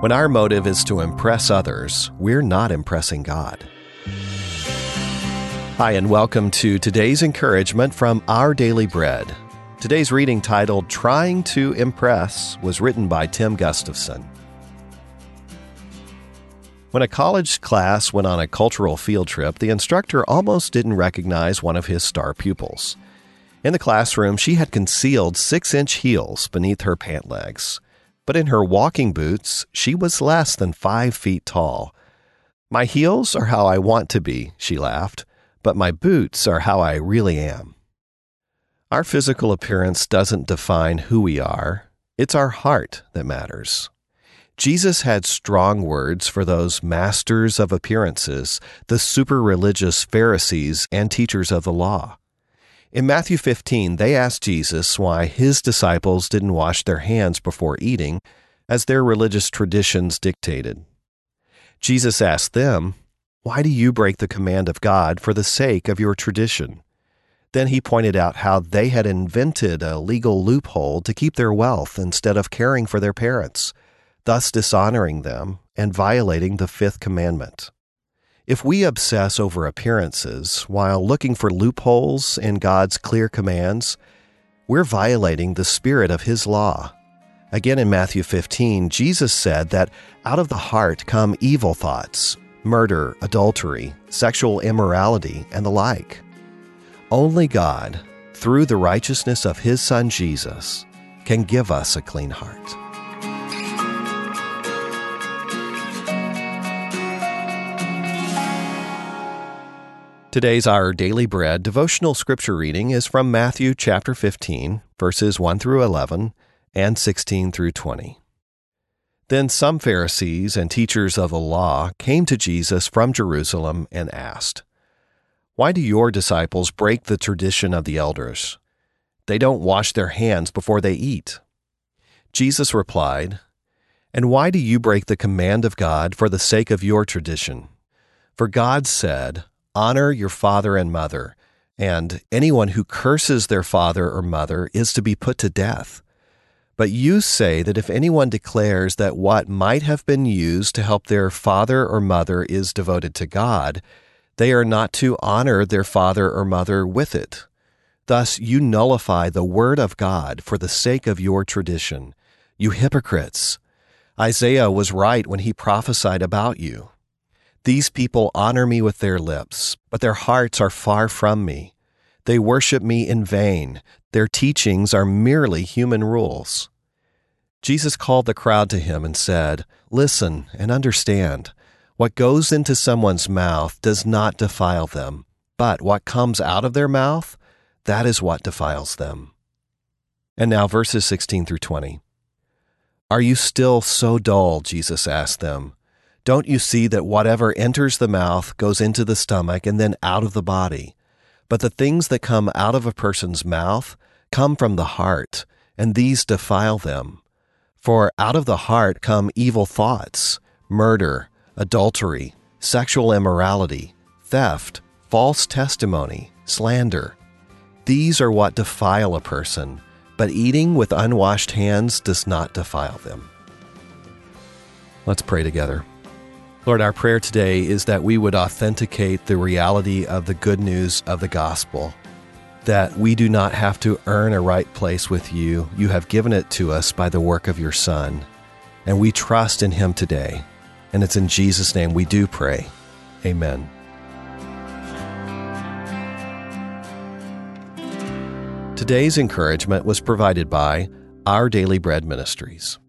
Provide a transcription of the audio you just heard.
When our motive is to impress others, we're not impressing God. Hi, and welcome to today's encouragement from Our Daily Bread. Today's reading, titled Trying to Impress, was written by Tim Gustafson. When a college class went on a cultural field trip, the instructor almost didn't recognize one of his star pupils. In the classroom, she had concealed six inch heels beneath her pant legs but in her walking boots, she was less than five feet tall. My heels are how I want to be, she laughed, but my boots are how I really am. Our physical appearance doesn't define who we are, it's our heart that matters. Jesus had strong words for those masters of appearances, the super religious Pharisees and teachers of the law. In Matthew 15, they asked Jesus why his disciples didn't wash their hands before eating, as their religious traditions dictated. Jesus asked them, Why do you break the command of God for the sake of your tradition? Then he pointed out how they had invented a legal loophole to keep their wealth instead of caring for their parents, thus dishonoring them and violating the fifth commandment. If we obsess over appearances while looking for loopholes in God's clear commands, we're violating the spirit of His law. Again in Matthew 15, Jesus said that out of the heart come evil thoughts, murder, adultery, sexual immorality, and the like. Only God, through the righteousness of His Son Jesus, can give us a clean heart. Today's Our Daily Bread devotional scripture reading is from Matthew chapter 15, verses 1 through 11 and 16 through 20. Then some Pharisees and teachers of the law came to Jesus from Jerusalem and asked, Why do your disciples break the tradition of the elders? They don't wash their hands before they eat. Jesus replied, And why do you break the command of God for the sake of your tradition? For God said, Honor your father and mother, and anyone who curses their father or mother is to be put to death. But you say that if anyone declares that what might have been used to help their father or mother is devoted to God, they are not to honor their father or mother with it. Thus you nullify the word of God for the sake of your tradition. You hypocrites! Isaiah was right when he prophesied about you. These people honor me with their lips, but their hearts are far from me. They worship me in vain. Their teachings are merely human rules. Jesus called the crowd to him and said, Listen and understand. What goes into someone's mouth does not defile them, but what comes out of their mouth, that is what defiles them. And now, verses 16 through 20. Are you still so dull? Jesus asked them. Don't you see that whatever enters the mouth goes into the stomach and then out of the body? But the things that come out of a person's mouth come from the heart, and these defile them. For out of the heart come evil thoughts, murder, adultery, sexual immorality, theft, false testimony, slander. These are what defile a person, but eating with unwashed hands does not defile them. Let's pray together. Lord, our prayer today is that we would authenticate the reality of the good news of the gospel, that we do not have to earn a right place with you. You have given it to us by the work of your Son, and we trust in him today. And it's in Jesus' name we do pray. Amen. Today's encouragement was provided by Our Daily Bread Ministries.